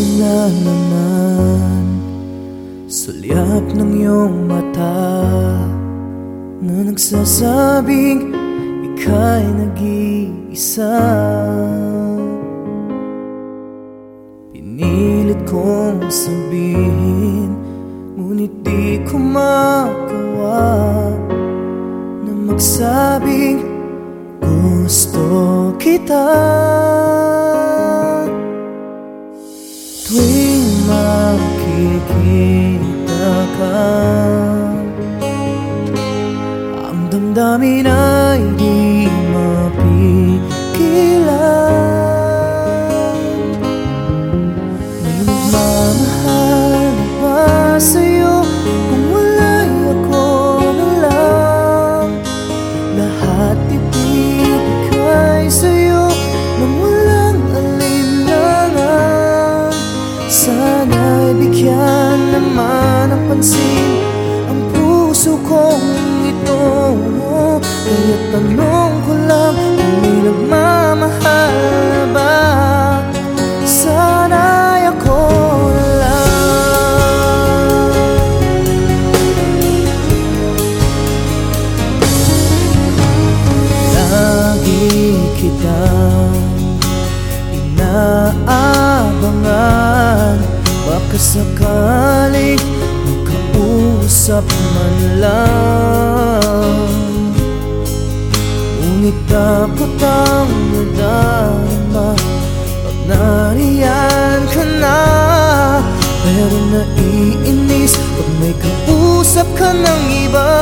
Ito na naman. Sulyap ng iyong mata Na nagsasabing Ika'y nag-iisa. Pinilit kong sabihin Ngunit di ko magawa Na magsabing Gusto kita Tuwing makikita ka. Ang damdamin ay di mapigilan naman ng pansin Ang puso kong ito. Kaya tanong ko lang Kung may nagmamahal na ba Sana'y ako na Lagi kitang inaabangan. Baka sakaling makausap man lang. Ngunit dapat ang nadama Pag nariyan ka na Pero naiinis. Pag may kausap ka ng iba.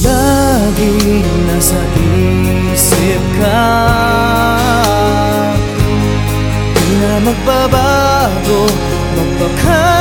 Lagi nasa isip ka. Di na magbabago 뻑뻑한